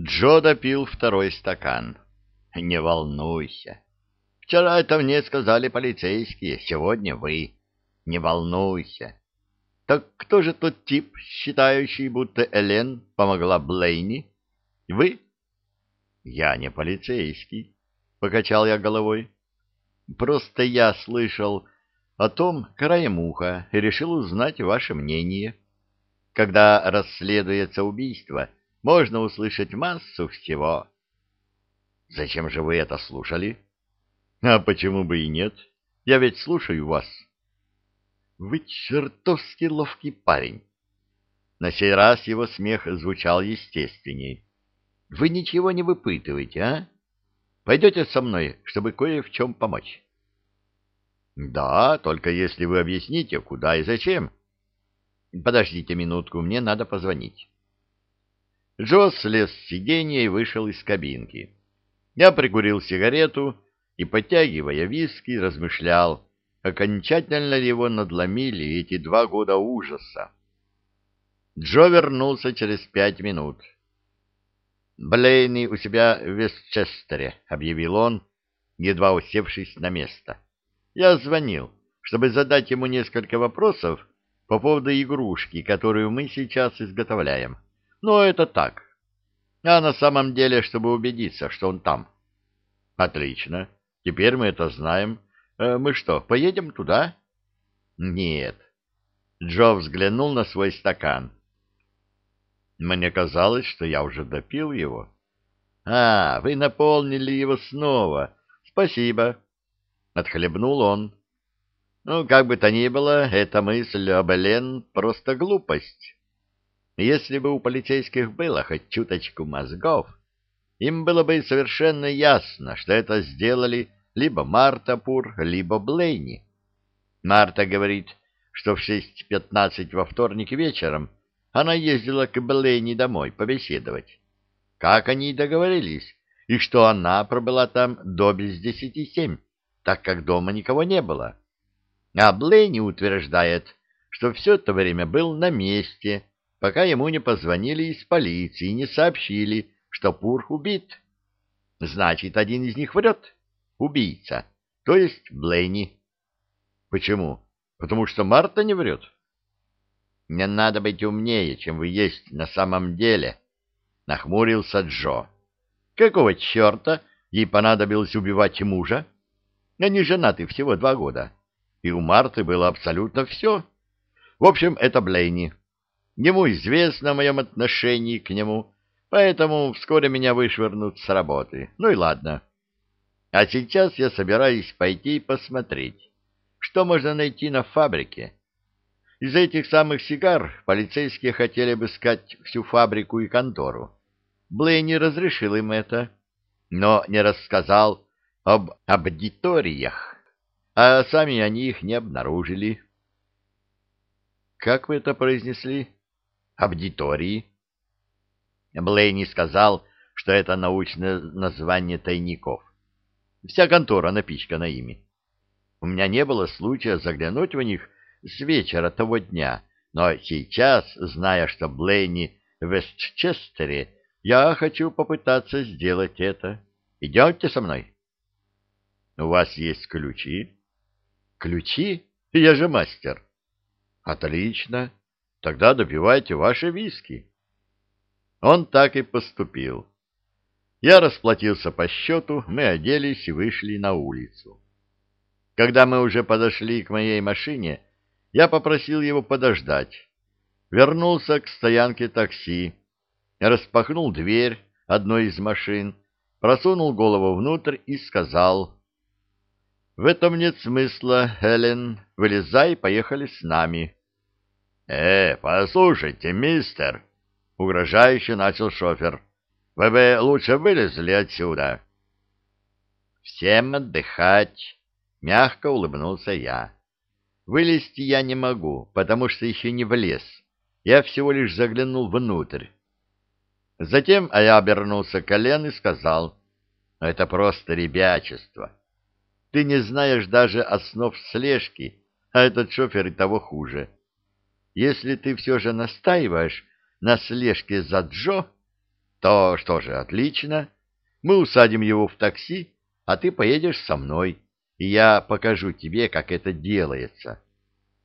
Джо допил второй стакан. Не волнуйся. Вчера это мне сказали полицейские, сегодня вы. Не волнуйся. Так кто же тот тип, считающий, будто Элен помогла Блейни? Вы? Я не полицейский, покачал я головой. Просто я слышал о том краем уха и решил узнать ваше мнение. Когда расследуется убийство, можно услышать массу всего. Зачем же вы это слушали? А почему бы и нет? Я ведь слушаю вас. Вы чертовски ловкий парень. На сей раз его смех звучал естественней. Вы ничего не выпытываете, а? Пойдете со мной, чтобы кое в чем помочь? Да, только если вы объясните, куда и зачем. Подождите минутку, мне надо позвонить. Джо слез с сиденья и вышел из кабинки. Я прикурил сигарету и, подтягивая виски, размышлял, окончательно ли его надломили эти два года ужаса. Джо вернулся через пять минут. «Блейни у себя в Вестчестере», — объявил он, едва усевшись на место. «Я звонил, чтобы задать ему несколько вопросов по поводу игрушки, которую мы сейчас изготовляем. Но это так. А на самом деле, чтобы убедиться, что он там». «Отлично. Теперь мы это знаем. Э, мы что, поедем туда? Нет. Джо взглянул на свой стакан. Мне казалось, что я уже допил его. А, вы наполнили его снова. Спасибо. Отхлебнул он. Ну, как бы то ни было, эта мысль об Элен просто глупость. Если бы у полицейских было хоть чуточку мозгов, им было бы совершенно ясно, что это сделали либо Марта Пур, либо Блейни. Марта говорит, что в 6.15 во вторник вечером она ездила к Блейни домой побеседовать. Как они и договорились, и что она пробыла там до без десяти семь, так как дома никого не было. А Блейни утверждает, что все это время был на месте, пока ему не позвонили из полиции и не сообщили, что Пурх убит. Значит, один из них врет убийца, то есть Блейни. Почему? Потому что Марта не врет. Не надо быть умнее, чем вы есть на самом деле, нахмурился Джо. Какого черта ей понадобилось убивать мужа? Они женаты всего два года, и у Марты было абсолютно все. В общем, это Блейни. Ему известно о моем отношении к нему, поэтому вскоре меня вышвырнут с работы. Ну и ладно. А сейчас я собираюсь пойти посмотреть, что можно найти на фабрике. Из этих самых сигар полицейские хотели обыскать всю фабрику и контору. Блейни разрешил им это, но не рассказал об абдиториях, а сами они их не обнаружили. «Как вы это произнесли?» «Абдитории». Блейни сказал, что это научное название тайников. Вся контора напичкана ими. У меня не было случая заглянуть в них с вечера того дня, но сейчас, зная, что Блейни в Вестчестере, я хочу попытаться сделать это. Идемте со мной. У вас есть ключи? Ключи? Я же мастер. Отлично. Тогда допивайте ваши виски. Он так и поступил. Я расплатился по счету, мы оделись и вышли на улицу. Когда мы уже подошли к моей машине, я попросил его подождать. Вернулся к стоянке такси, распахнул дверь одной из машин, просунул голову внутрь и сказал... «В этом нет смысла, Хелен. Вылезай, поехали с нами». «Э, послушайте, мистер!» — угрожающе начал шофер. Вы бы лучше вылезли отсюда. Всем отдыхать, мягко улыбнулся я. Вылезти я не могу, потому что еще не влез. Я всего лишь заглянул внутрь. Затем я обернулся к Колен и сказал, это просто ребячество. Ты не знаешь даже основ слежки, а этот шофер и того хуже. Если ты все же настаиваешь на слежке за Джо, То что же, отлично. Мы усадим его в такси, а ты поедешь со мной, и я покажу тебе, как это делается.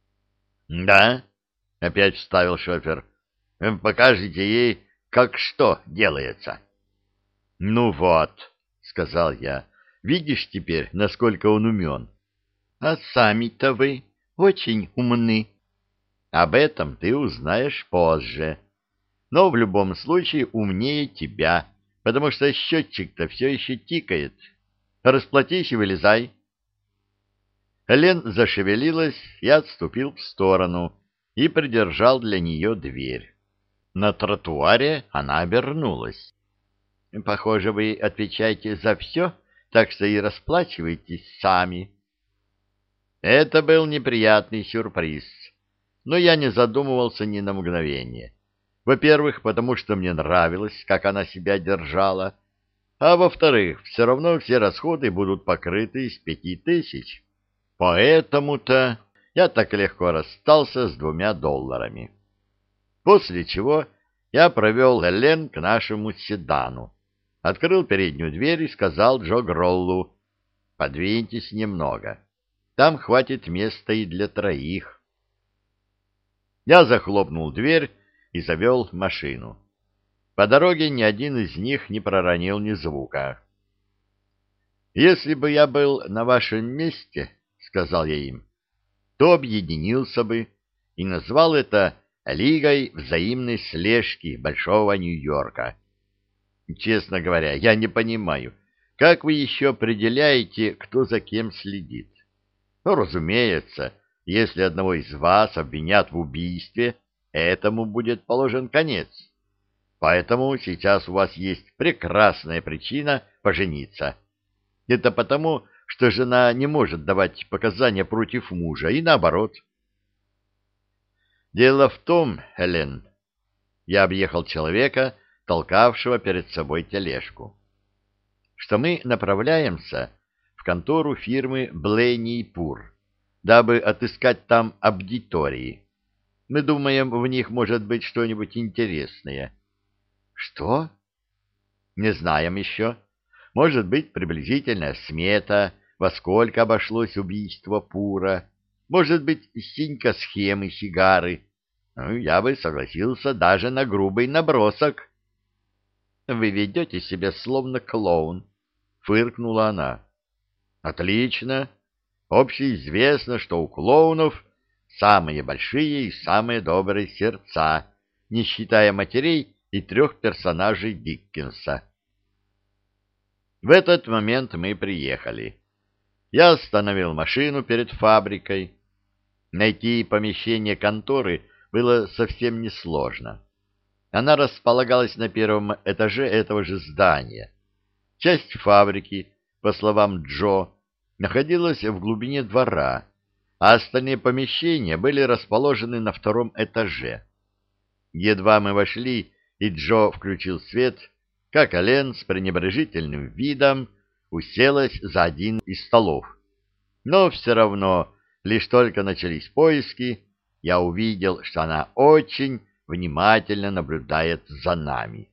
— Да, — опять вставил шофер, — покажете ей, как что делается. — Ну вот, — сказал я, — видишь теперь, насколько он умен. — А сами-то вы очень умны. Об этом ты узнаешь позже. Но в любом случае умнее тебя, потому что счетчик-то все еще тикает. Расплатись и вылезай. Лен зашевелилась и отступил в сторону и придержал для нее дверь. На тротуаре она обернулась. — Похоже, вы отвечаете за все, так что и расплачиваетесь сами. Это был неприятный сюрприз но я не задумывался ни на мгновение. Во-первых, потому что мне нравилось, как она себя держала, а во-вторых, все равно все расходы будут покрыты из пяти тысяч. Поэтому-то я так легко расстался с двумя долларами. После чего я провел Элен к нашему седану, открыл переднюю дверь и сказал Джо Гроллу, «Подвиньтесь немного, там хватит места и для троих». Я захлопнул дверь и завел машину. По дороге ни один из них не проронил ни звука. «Если бы я был на вашем месте, — сказал я им, — то объединился бы и назвал это Лигой взаимной слежки Большого Нью-Йорка. Честно говоря, я не понимаю, как вы еще определяете, кто за кем следит? Ну, разумеется, — если одного из вас обвинят в убийстве, этому будет положен конец. Поэтому сейчас у вас есть прекрасная причина пожениться. Это потому, что жена не может давать показания против мужа, и наоборот. Дело в том, Хелен, я объехал человека, толкавшего перед собой тележку, что мы направляемся в контору фирмы Блейни и Пур дабы отыскать там абдитории. Мы думаем, в них может быть что-нибудь интересное. Что? Не знаем еще. Может быть, приблизительная смета, во сколько обошлось убийство Пура. Может быть, синька схемы сигары. Ну, я бы согласился даже на грубый набросок. Вы ведете себя словно клоун, — фыркнула она. Отлично. Общеизвестно, что у клоунов самые большие и самые добрые сердца, не считая матерей и трех персонажей Диккенса. В этот момент мы приехали. Я остановил машину перед фабрикой. Найти помещение конторы было совсем несложно. Она располагалась на первом этаже этого же здания. Часть фабрики, по словам Джо, находилась в глубине двора, а остальные помещения были расположены на втором этаже. Едва мы вошли, и Джо включил свет, как Ален с пренебрежительным видом уселась за один из столов. Но все равно, лишь только начались поиски, я увидел, что она очень внимательно наблюдает за нами.